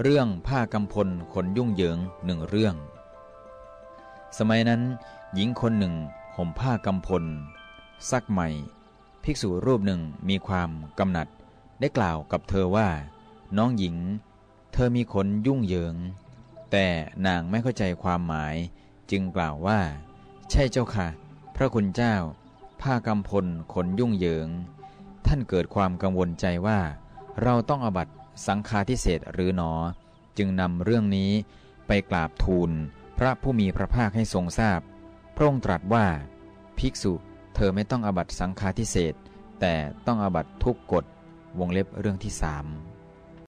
เรื่องผ้ากำพลขนยุ่งเหยิงหนึ่งเรื่อง สมัยนั้น หญิงคนหนึ่งห่มผ้ากำพล ซักใหม่ ภิกษุรูปหนึ่งมีความกำหนัด ได้กล่าวกับเธอว่า น้องหญิง เธอมีขนยุ่งเหยิง แต่นางไม่เข้าใจความหมาย จึงกล่าวว่า ใช่เจ้าค่ะ พระคุณเจ้า ผ้ากำพลขนยุ่งเหยิง ท่านเกิดความกังวลใจว่า เราต้องอบัต สังฆาทิเศษหรือหนอ จึงนำเรื่องนี้ไปกราบทูล พระผู้มีพระภาคให้ทรงทราบ พระองค์ตรัสว่า ภิกษุเธอไม่ต้องอบัตสังฆาทิเศษแต่ต้องอบัตทุกกฎวงเล็บเรื่องที่สาม